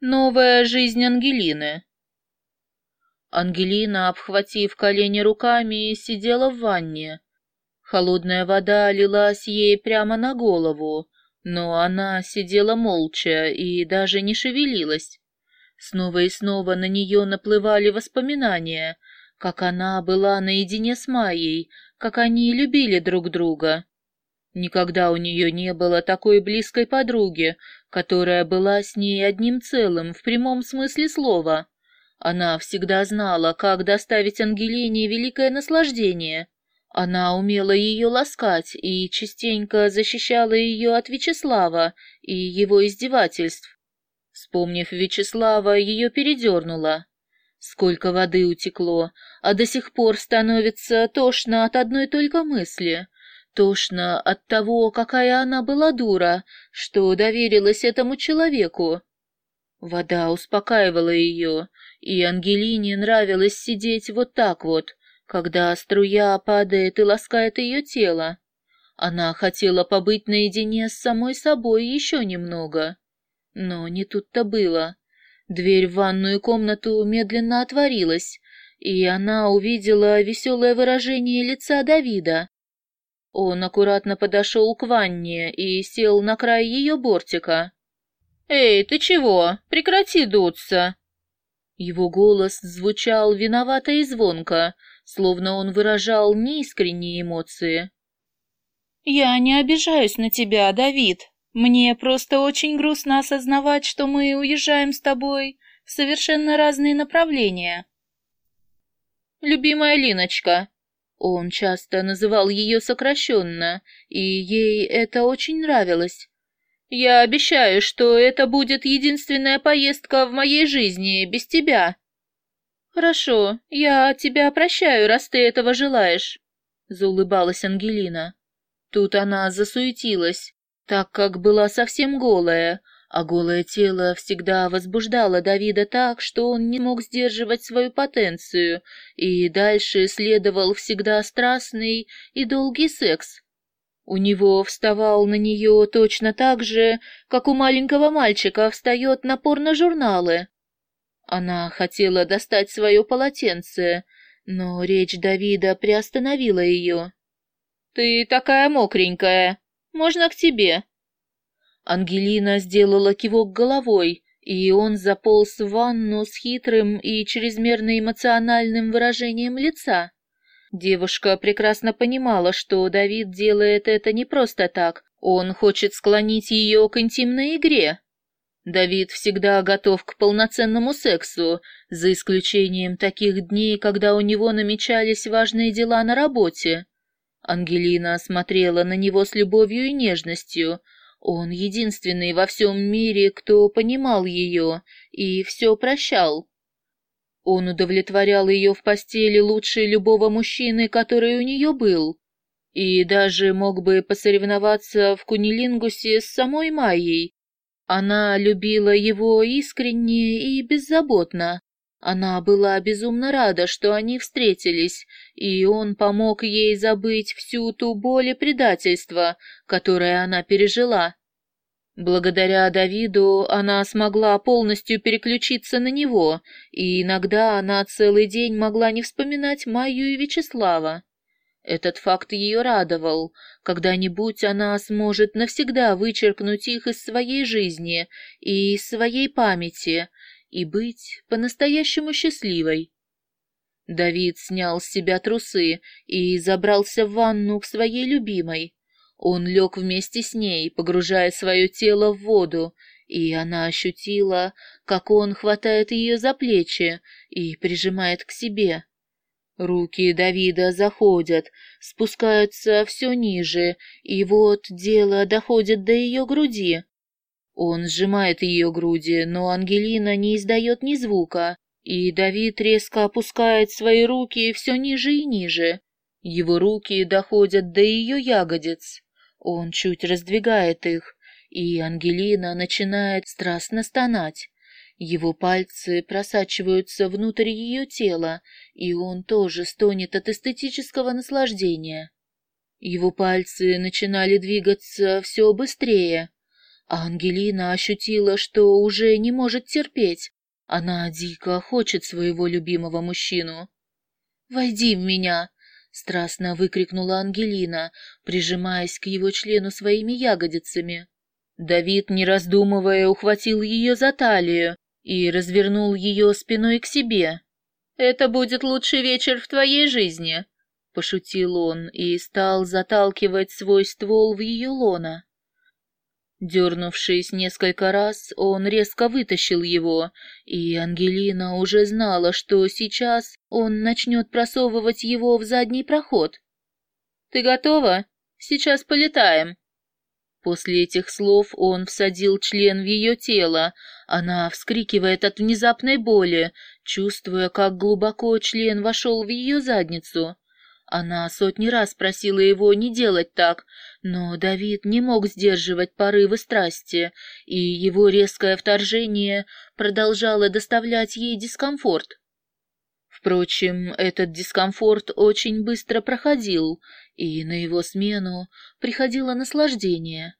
Новая жизнь Ангелины. Ангелина, обхватив колени руками, сидела в ванне. Холодная вода лилась ей прямо на голову, но она сидела молча и даже не шевелилась. Снова и снова на нее наплывали воспоминания, как она была наедине с Майей, как они любили друг друга. Никогда у нее не было такой близкой подруги, которая была с ней одним целым в прямом смысле слова. Она всегда знала, как доставить Ангелине великое наслаждение. Она умела ее ласкать и частенько защищала ее от Вячеслава и его издевательств. Вспомнив Вячеслава, ее передернуло. Сколько воды утекло, а до сих пор становится тошно от одной только мысли — Тошно от того, какая она была дура, что доверилась этому человеку. Вода успокаивала ее, и Ангелине нравилось сидеть вот так вот, когда струя падает и ласкает ее тело. Она хотела побыть наедине с самой собой еще немного. Но не тут-то было. Дверь в ванную комнату медленно отворилась, и она увидела веселое выражение лица Давида, он аккуратно подошел к ванне и сел на край ее бортика. «Эй, ты чего? Прекрати дуться!» Его голос звучал виновато и звонко, словно он выражал неискренние эмоции. «Я не обижаюсь на тебя, Давид. Мне просто очень грустно осознавать, что мы уезжаем с тобой в совершенно разные направления». «Любимая Линочка, он часто называл ее сокращенно, и ей это очень нравилось. «Я обещаю, что это будет единственная поездка в моей жизни без тебя». «Хорошо, я тебя прощаю, раз ты этого желаешь», — заулыбалась Ангелина. Тут она засуетилась, так как была совсем голая, а голое тело всегда возбуждало Давида так, что он не мог сдерживать свою потенцию, и дальше следовал всегда страстный и долгий секс. У него вставал на нее точно так же, как у маленького мальчика встает на порно-журналы. Она хотела достать свое полотенце, но речь Давида приостановила ее. «Ты такая мокренькая. Можно к тебе?» Ангелина сделала кивок головой, и он заполз в ванну с хитрым и чрезмерно эмоциональным выражением лица. Девушка прекрасно понимала, что Давид делает это не просто так, он хочет склонить ее к интимной игре. Давид всегда готов к полноценному сексу, за исключением таких дней, когда у него намечались важные дела на работе. Ангелина смотрела на него с любовью и нежностью, он единственный во всем мире, кто понимал ее и все прощал. Он удовлетворял ее в постели лучше любого мужчины, который у нее был, и даже мог бы посоревноваться в кунилингусе с самой Майей. Она любила его искренне и беззаботно, она была безумно рада, что они встретились, и он помог ей забыть всю ту боль и предательство, которое она пережила. Благодаря Давиду она смогла полностью переключиться на него, и иногда она целый день могла не вспоминать Майю и Вячеслава. Этот факт ее радовал. Когда-нибудь она сможет навсегда вычеркнуть их из своей жизни и из своей памяти, и быть по-настоящему счастливой. Давид снял с себя трусы и забрался в ванну к своей любимой. Он лег вместе с ней, погружая свое тело в воду, и она ощутила, как он хватает ее за плечи и прижимает к себе. Руки Давида заходят, спускаются все ниже, и вот дело доходит до ее груди. Он сжимает ее груди, но Ангелина не издает ни звука, и Давид резко опускает свои руки все ниже и ниже. Его руки доходят до ее ягодиц. Он чуть раздвигает их, и Ангелина начинает страстно стонать. Его пальцы просачиваются внутрь ее тела, и он тоже стонет от эстетического наслаждения. Его пальцы начинали двигаться все быстрее, А Ангелина ощутила, что уже не может терпеть. Она дико хочет своего любимого мужчину. «Войди в меня!» — страстно выкрикнула Ангелина, прижимаясь к его члену своими ягодицами. Давид, не раздумывая, ухватил ее за талию и развернул ее спиной к себе. «Это будет лучший вечер в твоей жизни», — пошутил он и стал заталкивать свой ствол в ее лона. Дернувшись несколько раз, он резко вытащил его, и Ангелина уже знала, что сейчас он начнет просовывать его в задний проход. «Ты готова? Сейчас полетаем!» После этих слов он всадил член в ее тело. Она вскрикивает от внезапной боли, чувствуя, как глубоко член вошел в ее задницу. Она сотни раз просила его не делать так, но Давид не мог сдерживать порывы страсти, и его резкое вторжение продолжало доставлять ей дискомфорт. Впрочем, этот дискомфорт очень быстро проходил, и на его смену приходило наслаждение.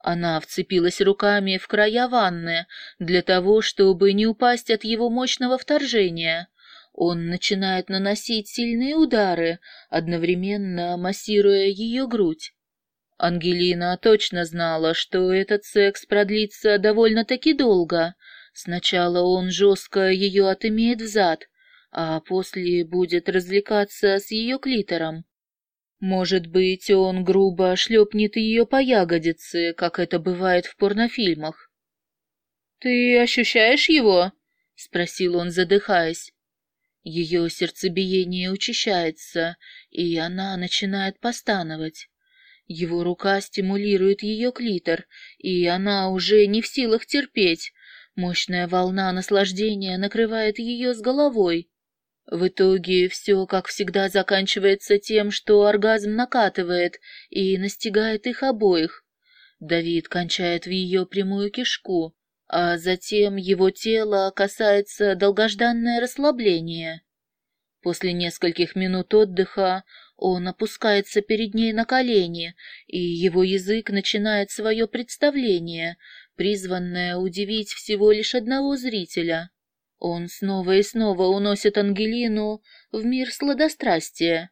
Она вцепилась руками в края ванны для того, чтобы не упасть от его мощного вторжения. Он начинает наносить сильные удары, одновременно массируя ее грудь. Ангелина точно знала, что этот секс продлится довольно-таки долго. Сначала он жестко ее отымеет взад, а после будет развлекаться с ее клитором. Может быть, он грубо шлепнет ее по ягодице, как это бывает в порнофильмах. «Ты ощущаешь его?» — спросил он, задыхаясь. Ее сердцебиение учащается, и она начинает постановать. Его рука стимулирует ее клитор, и она уже не в силах терпеть. Мощная волна наслаждения накрывает ее с головой. В итоге все, как всегда, заканчивается тем, что оргазм накатывает и настигает их обоих. Давид кончает в ее прямую кишку, а затем его тело касается долгожданное расслабление. После нескольких минут отдыха он опускается перед ней на колени, и его язык начинает свое представление, призванное удивить всего лишь одного зрителя. Он снова и снова уносит Ангелину в мир сладострастия.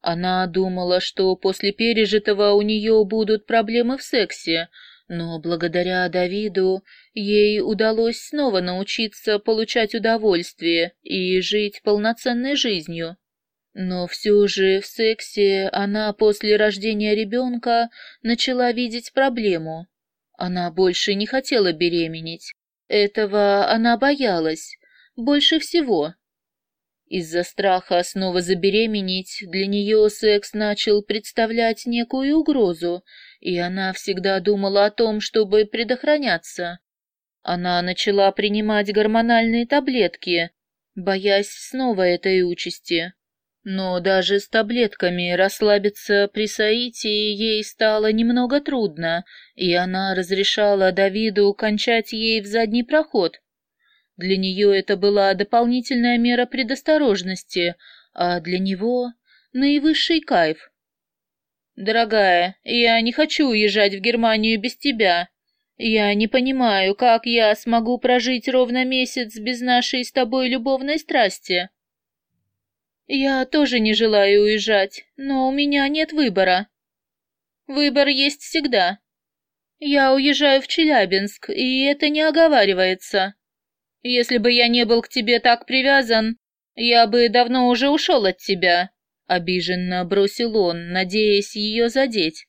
Она думала, что после пережитого у нее будут проблемы в сексе, но благодаря Давиду ей удалось снова научиться получать удовольствие и жить полноценной жизнью. Но все же в сексе она после рождения ребенка начала видеть проблему. Она больше не хотела беременеть. Этого она боялась больше всего. Из-за страха снова забеременеть для нее секс начал представлять некую угрозу, и она всегда думала о том, чтобы предохраняться. Она начала принимать гормональные таблетки, боясь снова этой участи. Но даже с таблетками расслабиться при соитии ей стало немного трудно, и она разрешала Давиду кончать ей в задний проход. Для нее это была дополнительная мера предосторожности, а для него — наивысший кайф. «Дорогая, я не хочу уезжать в Германию без тебя. Я не понимаю, как я смогу прожить ровно месяц без нашей с тобой любовной страсти». Я тоже не желаю уезжать, но у меня нет выбора. Выбор есть всегда. Я уезжаю в Челябинск, и это не оговаривается. Если бы я не был к тебе так привязан, я бы давно уже ушел от тебя, обиженно бросил он, надеясь ее задеть.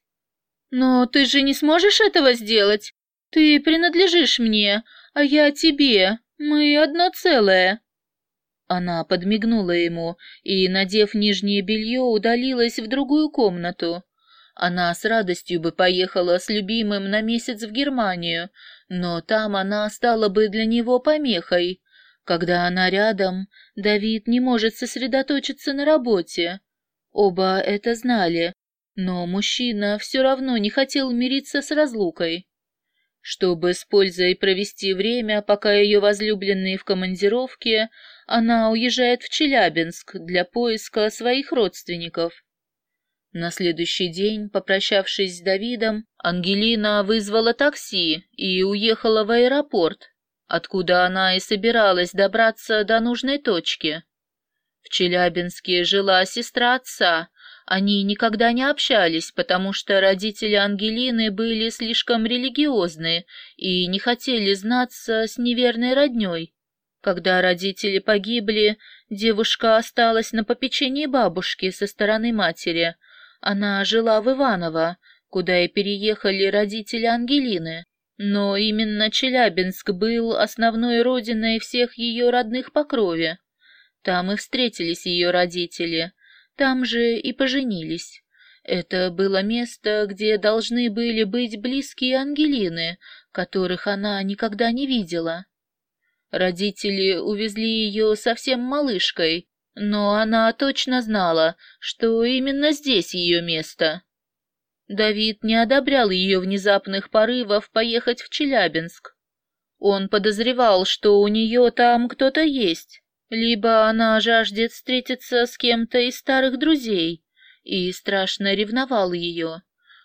Но ты же не сможешь этого сделать. Ты принадлежишь мне, а я тебе. Мы одно целое. Она подмигнула ему и, надев нижнее белье, удалилась в другую комнату. Она с радостью бы поехала с любимым на месяц в Германию, но там она стала бы для него помехой. Когда она рядом, Давид не может сосредоточиться на работе. Оба это знали, но мужчина все равно не хотел мириться с разлукой. Чтобы с пользой провести время, пока ее возлюбленный в командировке, она уезжает в Челябинск для поиска своих родственников. На следующий день, попрощавшись с Давидом, Ангелина вызвала такси и уехала в аэропорт, откуда она и собиралась добраться до нужной точки. В Челябинске жила сестра отца. Они никогда не общались, потому что родители Ангелины были слишком религиозны и не хотели знаться с неверной роднёй. Когда родители погибли, девушка осталась на попечении бабушки со стороны матери, она жила в Иваново, куда и переехали родители Ангелины. Но именно Челябинск был основной родиной всех ее родных по крови. Там и встретились ее родители, там же и поженились. Это было место, где должны были быть близкие Ангелины, которых она никогда не видела. Родители увезли ее совсем малышкой, но она точно знала, что именно здесь ее место. Давид не одобрял ее внезапных порывов поехать в Челябинск. Он подозревал, что у нее там кто-то есть, либо она жаждет встретиться с кем-то из старых друзей, и страшно ревновал ее.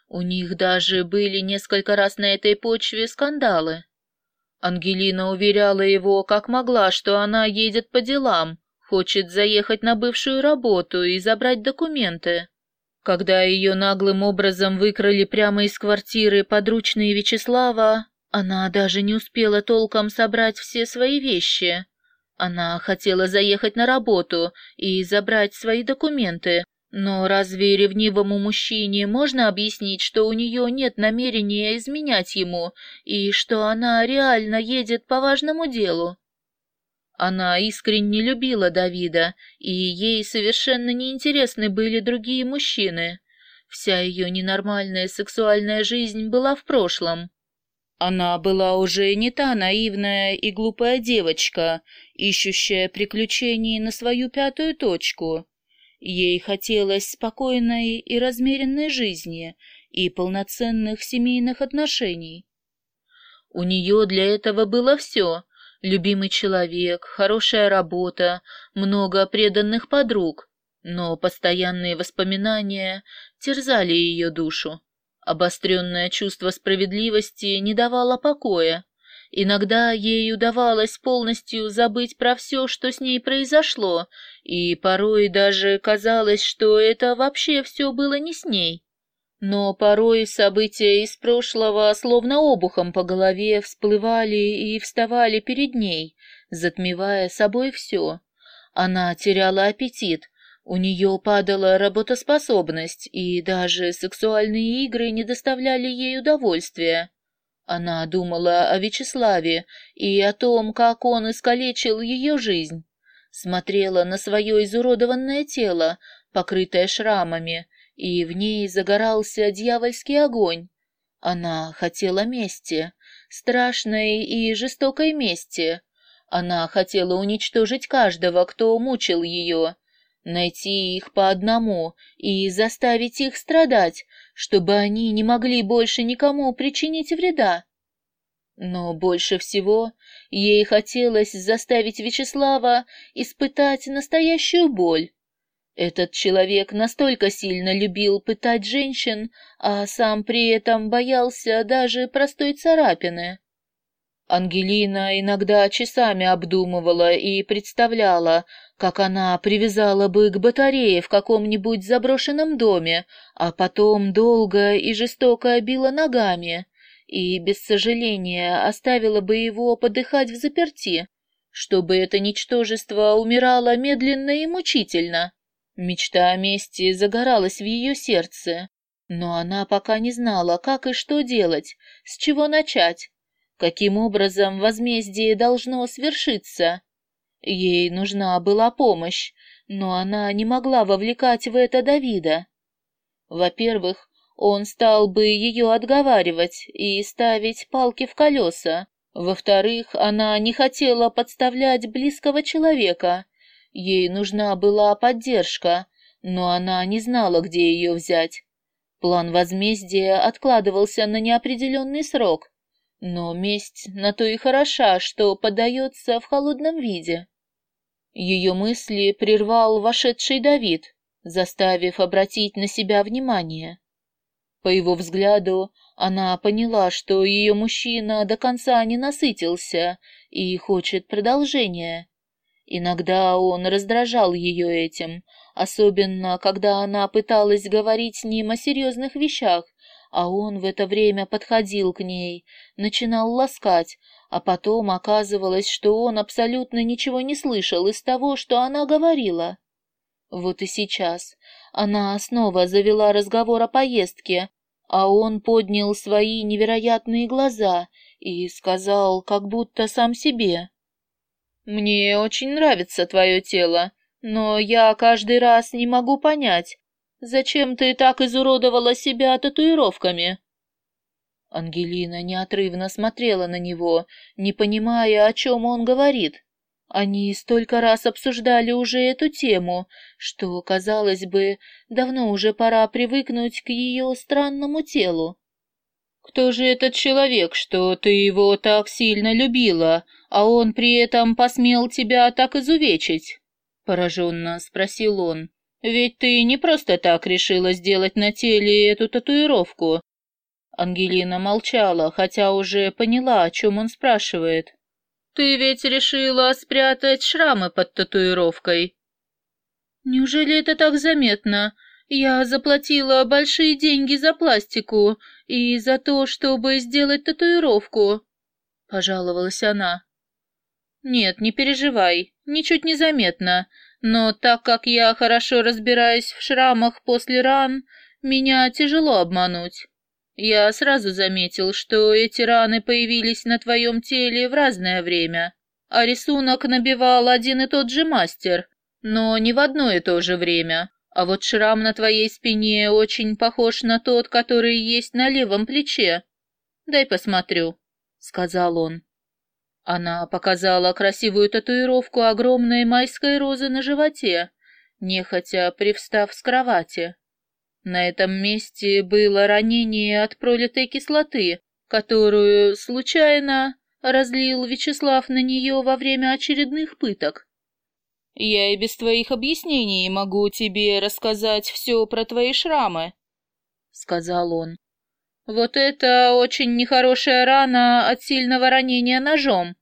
У них даже были несколько раз на этой почве скандалы. Ангелина уверяла его, как могла, что она едет по делам, Хочет заехать на бывшую работу и забрать документы. Когда ее наглым образом выкрали прямо из квартиры подручные Вячеслава, она даже не успела толком собрать все свои вещи. Она хотела заехать на работу и забрать свои документы, но разве ревнивому мужчине можно объяснить, что у нее нет намерения изменять ему и что она реально едет по важному делу? Она искренне любила Давида, и ей совершенно неинтересны были другие мужчины. Вся ее ненормальная сексуальная жизнь была в прошлом. Она была уже не та наивная и глупая девочка, ищущая приключений на свою пятую точку. Ей хотелось спокойной и размеренной жизни и полноценных семейных отношений. У нее для этого было все любимый человек, хорошая работа, много преданных подруг, но постоянные воспоминания терзали ее душу. Обостренное чувство справедливости не давало покоя. Иногда ей удавалось полностью забыть про все, что с ней произошло, и порой даже казалось, что это вообще все было не с ней. Но порой события из прошлого словно обухом по голове всплывали и вставали перед ней, затмевая собой все. Она теряла аппетит, у нее падала работоспособность, и даже сексуальные игры не доставляли ей удовольствия. Она думала о Вячеславе и о том, как он искалечил ее жизнь. Смотрела на свое изуродованное тело, покрытое шрамами, и в ней загорался дьявольский огонь. Она хотела мести, страшной и жестокой мести. Она хотела уничтожить каждого, кто мучил ее, найти их по одному и заставить их страдать, чтобы они не могли больше никому причинить вреда. Но больше всего ей хотелось заставить Вячеслава испытать настоящую боль, этот человек настолько сильно любил пытать женщин, а сам при этом боялся даже простой царапины. Ангелина иногда часами обдумывала и представляла, как она привязала бы к батарее в каком-нибудь заброшенном доме, а потом долго и жестоко била ногами и, без сожаления, оставила бы его подыхать в заперти, чтобы это ничтожество умирало медленно и мучительно. Мечта о мести загоралась в ее сердце, но она пока не знала, как и что делать, с чего начать, каким образом возмездие должно свершиться. Ей нужна была помощь, но она не могла вовлекать в это Давида. Во-первых, он стал бы ее отговаривать и ставить палки в колеса. Во-вторых, она не хотела подставлять близкого человека, Ей нужна была поддержка, но она не знала, где ее взять. План возмездия откладывался на неопределенный срок, но месть на то и хороша, что подается в холодном виде. Ее мысли прервал вошедший Давид. заставив обратить на себя внимание. По его взгляду она поняла, что ее мужчина до конца не насытился и хочет продолжения. Иногда он раздражал ее этим, особенно когда она пыталась говорить с ним о серьезных вещах, а он в это время подходил к ней, начинал ласкать, а потом оказывалось, что он абсолютно ничего не слышал из того, что она говорила. Вот и сейчас она снова завела разговор о поездке, а он поднял свои невероятные глаза и сказал, как будто сам себе. «Мне очень нравится твое тело, но я каждый раз не могу понять, зачем ты так изуродовала себя татуировками?» Ангелина неотрывно смотрела на него, не понимая, о чем он говорит. Они столько раз обсуждали уже эту тему, что, казалось бы, давно уже пора привыкнуть к ее странному телу. «Кто же этот человек, что ты его так сильно любила, а он при этом посмел тебя так изувечить?» — пораженно спросил он. «Ведь ты не просто так решила сделать на теле эту татуировку». Ангелина молчала, хотя уже поняла, о чем он спрашивает. Ты ведь решила спрятать шрамы под татуировкой. Неужели это так заметно? Я заплатила большие деньги за пластику и за то, чтобы сделать татуировку, пожаловалась она. Нет, не переживай, ничуть не заметно, но так как я хорошо разбираюсь в шрамах после ран, меня тяжело обмануть. Я сразу заметил, что эти раны появились на твоем теле в разное время, а рисунок набивал один и тот же мастер, но не в одно и то же время. А вот шрам на твоей спине очень похож на тот, который есть на левом плече. Дай посмотрю, сказал он. Она показала красивую татуировку огромной майской розы на животе, нехотя привстав с кровати. На этом месте было ранение от пролитой кислоты, которую, случайно, разлил Вячеслав на нее во время очередных пыток. «Я и без твоих объяснений могу тебе рассказать все про твои шрамы», — сказал он. «Вот это очень нехорошая рана от сильного ранения ножом,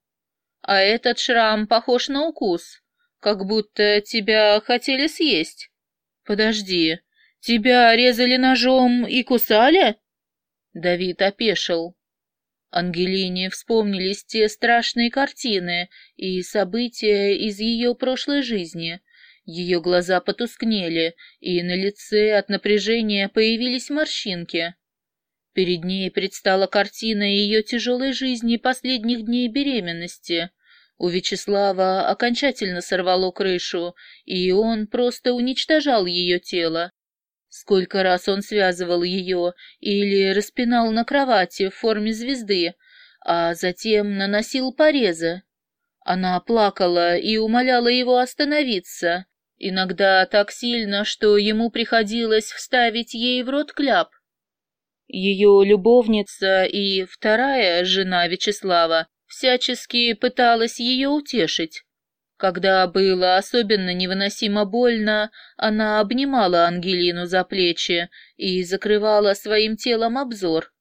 а этот шрам похож на укус, как будто тебя хотели съесть. Подожди, Тебя резали ножом и кусали? Давид опешил. Ангелине вспомнились те страшные картины и события из ее прошлой жизни. Ее глаза потускнели, и на лице от напряжения появились морщинки. Перед ней предстала картина ее тяжелой жизни последних дней беременности. У Вячеслава окончательно сорвало крышу, и он просто уничтожал ее тело. Сколько раз он связывал ее или распинал на кровати в форме звезды, а затем наносил порезы. Она плакала и умоляла его остановиться, иногда так сильно, что ему приходилось вставить ей в рот кляп. Ее любовница и вторая жена Вячеслава всячески пыталась ее утешить. Когда было особенно невыносимо больно, она обнимала Ангелину за плечи и закрывала своим телом обзор.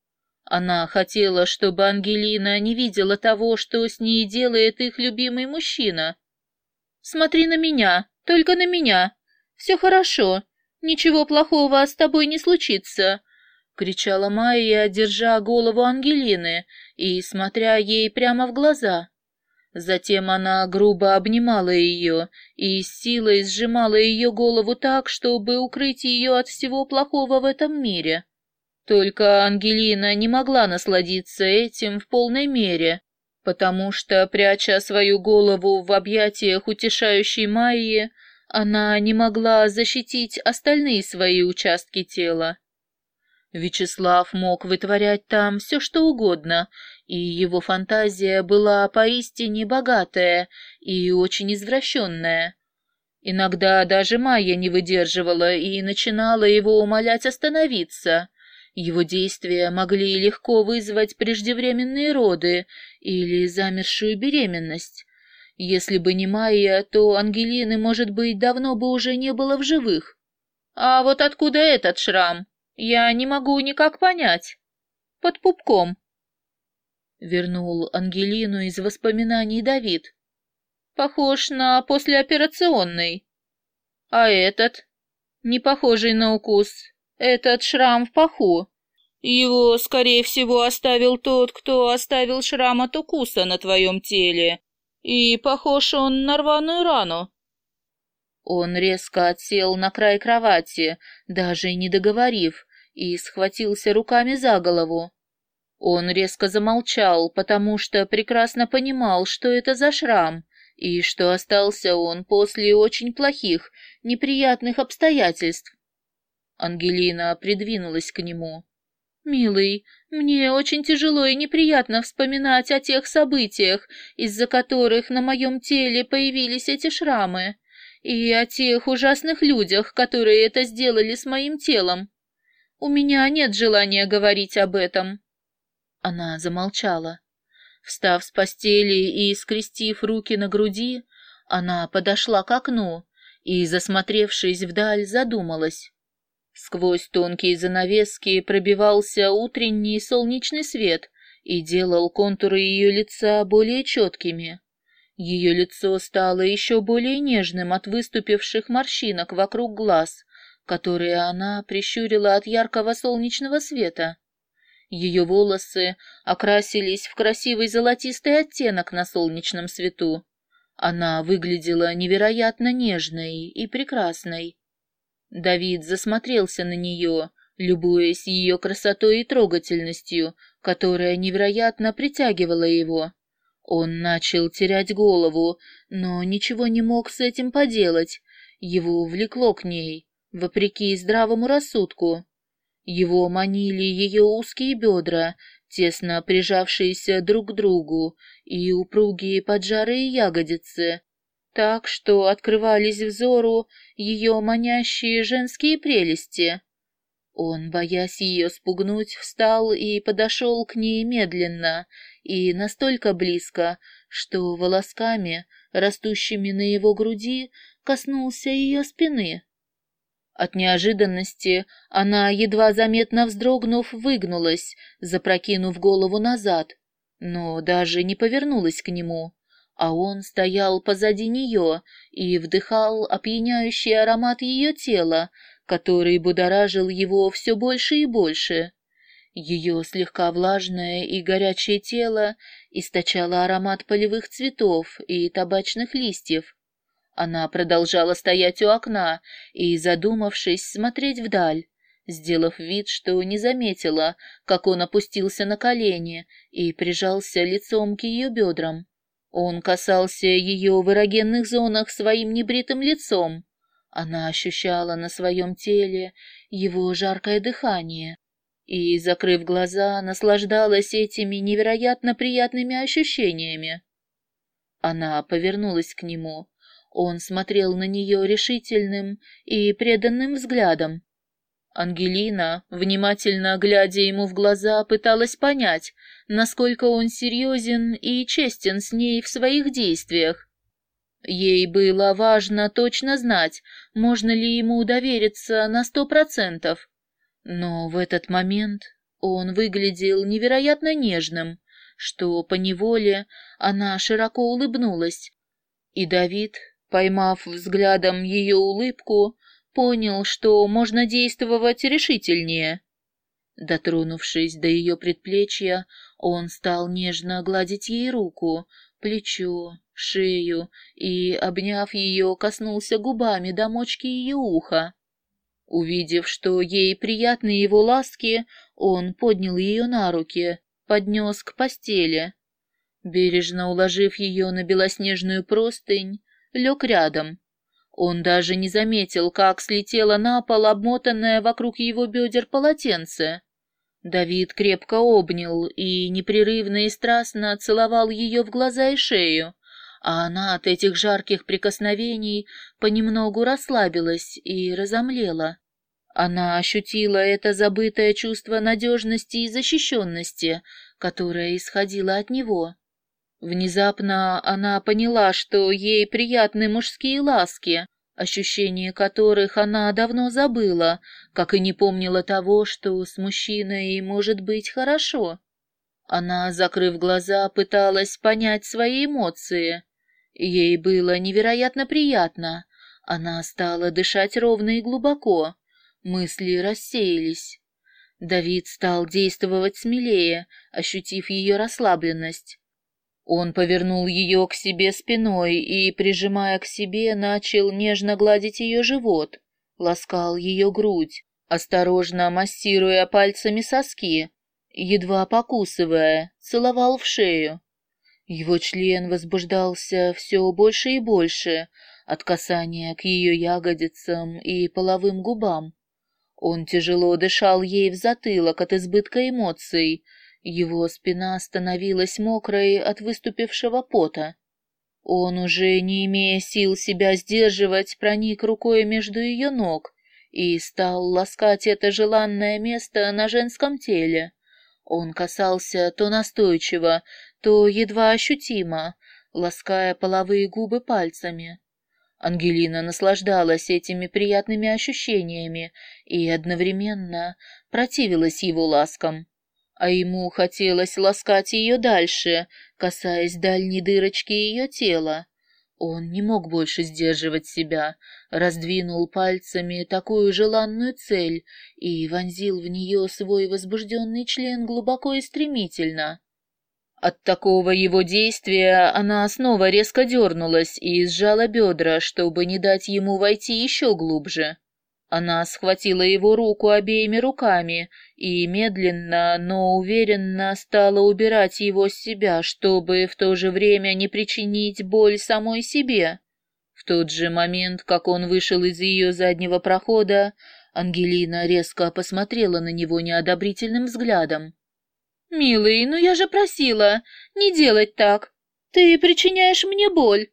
Она хотела, чтобы Ангелина не видела того, что с ней делает их любимый мужчина. «Смотри на меня, только на меня. Все хорошо, ничего плохого с тобой не случится», — кричала Майя, держа голову Ангелины и смотря ей прямо в глаза. Затем она грубо обнимала ее и силой сжимала ее голову так, чтобы укрыть ее от всего плохого в этом мире. Только Ангелина не могла насладиться этим в полной мере, потому что, пряча свою голову в объятиях утешающей Майи, она не могла защитить остальные свои участки тела. Вячеслав мог вытворять там все, что угодно, и его фантазия была поистине богатая и очень извращенная. Иногда даже Майя не выдерживала и начинала его умолять остановиться. Его действия могли легко вызвать преждевременные роды или замершую беременность. Если бы не Майя, то Ангелины, может быть, давно бы уже не было в живых. А вот откуда этот шрам? Я не могу никак понять. Под пупком. Вернул Ангелину из воспоминаний Давид. Похож на послеоперационный. А этот? Не похожий на укус. Этот шрам в паху. Его, скорее всего, оставил тот, кто оставил шрам от укуса на твоем теле. И похож он на рваную рану. Он резко отсел на край кровати, даже не договорив, и схватился руками за голову. Он резко замолчал, потому что прекрасно понимал, что это за шрам, и что остался он после очень плохих, неприятных обстоятельств. Ангелина придвинулась к нему. «Милый, мне очень тяжело и неприятно вспоминать о тех событиях, из-за которых на моем теле появились эти шрамы и о тех ужасных людях, которые это сделали с моим телом. У меня нет желания говорить об этом. Она замолчала. Встав с постели и скрестив руки на груди, она подошла к окну и, засмотревшись вдаль, задумалась. Сквозь тонкие занавески пробивался утренний солнечный свет и делал контуры ее лица более четкими. Ее лицо стало еще более нежным от выступивших морщинок вокруг глаз, которые она прищурила от яркого солнечного света. Ее волосы окрасились в красивый золотистый оттенок на солнечном свету. Она выглядела невероятно нежной и прекрасной. Давид засмотрелся на нее, любуясь ее красотой и трогательностью, которая невероятно притягивала его. Он начал терять голову, но ничего не мог с этим поделать. Его влекло к ней, вопреки здравому рассудку. Его манили ее узкие бедра, тесно прижавшиеся друг к другу, и упругие поджарые ягодицы, так что открывались взору ее манящие женские прелести. Он, боясь ее спугнуть, встал и подошел к ней медленно и настолько близко, что волосками, растущими на его груди, коснулся ее спины. От неожиданности она, едва заметно вздрогнув, выгнулась, запрокинув голову назад, но даже не повернулась к нему, а он стоял позади нее и вдыхал опьяняющий аромат ее тела, который будоражил его все больше и больше. Ее слегка влажное и горячее тело источало аромат полевых цветов и табачных листьев. Она продолжала стоять у окна и, задумавшись, смотреть вдаль, сделав вид, что не заметила, как он опустился на колени и прижался лицом к ее бедрам. Он касался ее в эрогенных зонах своим небритым лицом, она ощущала на своем теле его жаркое дыхание и, закрыв глаза, наслаждалась этими невероятно приятными ощущениями. Она повернулась к нему. Он смотрел на нее решительным и преданным взглядом. Ангелина, внимательно глядя ему в глаза, пыталась понять, насколько он серьезен и честен с ней в своих действиях. Ей было важно точно знать, можно ли ему довериться на сто процентов. Но в этот момент он выглядел невероятно нежным, что поневоле она широко улыбнулась. И Давид, поймав взглядом ее улыбку, понял, что можно действовать решительнее. Дотронувшись до ее предплечья, он стал нежно гладить ей руку, плечо, шею и, обняв ее, коснулся губами до мочки ее уха. Увидев, что ей приятны его ласки, он поднял ее на руки, поднес к постели. Бережно уложив ее на белоснежную простынь, лег рядом. Он даже не заметил, как слетело на пол обмотанное вокруг его бедер полотенце. Давид крепко обнял и непрерывно и страстно целовал ее в глаза и шею, а она от этих жарких прикосновений понемногу расслабилась и разомлела. Она ощутила это забытое чувство надежности и защищенности, которое исходило от него. Внезапно она поняла, что ей приятны мужские ласки, ощущения которых она давно забыла, как и не помнила того, что с мужчиной может быть хорошо. Она, закрыв глаза, пыталась понять свои эмоции. Ей было невероятно приятно. Она стала дышать ровно и глубоко. Мысли рассеялись. Давид стал действовать смелее, ощутив ее расслабленность. Он повернул ее к себе спиной и, прижимая к себе, начал нежно гладить ее живот, ласкал ее грудь, осторожно массируя пальцами соски, едва покусывая, целовал в шею. Его член возбуждался все больше и больше от касания к ее ягодицам и половым губам. Он тяжело дышал ей в затылок от избытка эмоций, его спина становилась мокрой от выступившего пота. Он, уже не имея сил себя сдерживать, проник рукой между ее ног и стал ласкать это желанное место на женском теле. Он касался то настойчиво, то едва ощутимо, лаская половые губы пальцами. Ангелина наслаждалась этими приятными ощущениями и одновременно противилась его ласкам а ему хотелось ласкать ее дальше, касаясь дальней дырочки ее тела. Он не мог больше сдерживать себя, раздвинул пальцами такую желанную цель и вонзил в нее свой возбужденный член глубоко и стремительно. От такого его действия она снова резко дернулась и сжала бедра, чтобы не дать ему войти еще глубже. Она схватила его руку обеими руками и медленно, но уверенно стала убирать его с себя, чтобы в то же время не причинить боль самой себе. В тот же момент, как он вышел из ее заднего прохода, Ангелина резко посмотрела на него неодобрительным взглядом. «Милый, ну я же просила не делать так. Ты причиняешь мне боль».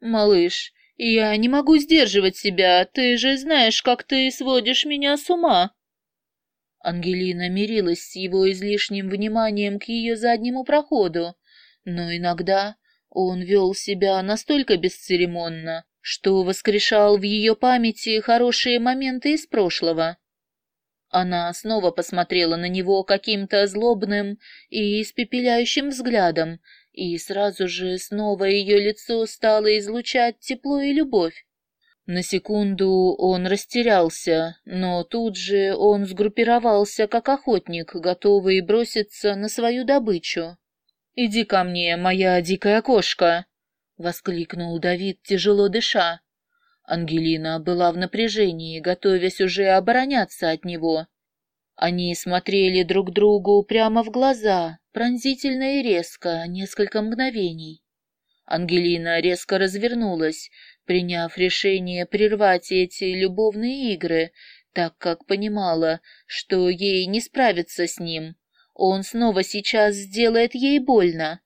«Малыш, «Я не могу сдерживать себя, ты же знаешь, как ты сводишь меня с ума!» Ангелина мирилась с его излишним вниманием к ее заднему проходу, но иногда он вел себя настолько бесцеремонно, что воскрешал в ее памяти хорошие моменты из прошлого. Она снова посмотрела на него каким-то злобным и испепеляющим взглядом и сразу же снова ее лицо стало излучать тепло и любовь. На секунду он растерялся, но тут же он сгруппировался как охотник, готовый броситься на свою добычу. «Иди ко мне, моя дикая кошка!» — воскликнул Давид, тяжело дыша. Ангелина была в напряжении, готовясь уже обороняться от него. Они смотрели друг другу прямо в глаза, пронзительно и резко, несколько мгновений. Ангелина резко развернулась, приняв решение прервать эти любовные игры, так как понимала, что ей не справиться с ним. Он снова сейчас сделает ей больно.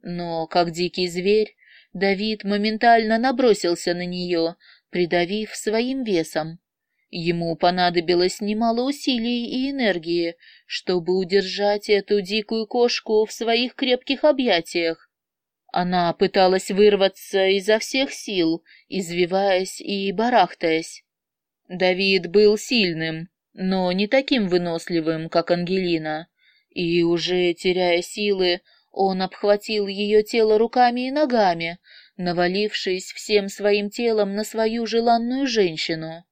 Но, как дикий зверь, Давид моментально набросился на нее, придавив своим весом. Ему понадобилось немало усилий и энергии, чтобы удержать эту дикую кошку в своих крепких объятиях. Она пыталась вырваться изо всех сил, извиваясь и барахтаясь. Давид был сильным, но не таким выносливым, как Ангелина, и уже теряя силы, он обхватил ее тело руками и ногами, навалившись всем своим телом на свою желанную женщину.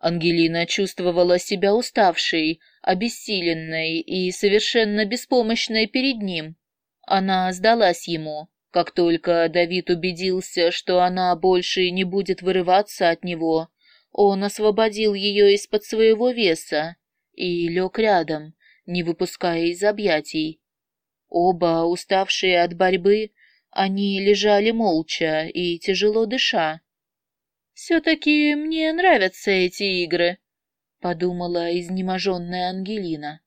Ангелина чувствовала себя уставшей, обессиленной и совершенно беспомощной перед ним. Она сдалась ему, как только Давид убедился, что она больше не будет вырываться от него. Он освободил ее из-под своего веса и лег рядом, не выпуская из объятий. Оба, уставшие от борьбы, они лежали молча и тяжело дыша. «Все-таки мне нравятся эти игры», — подумала изнеможенная Ангелина.